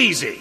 easy.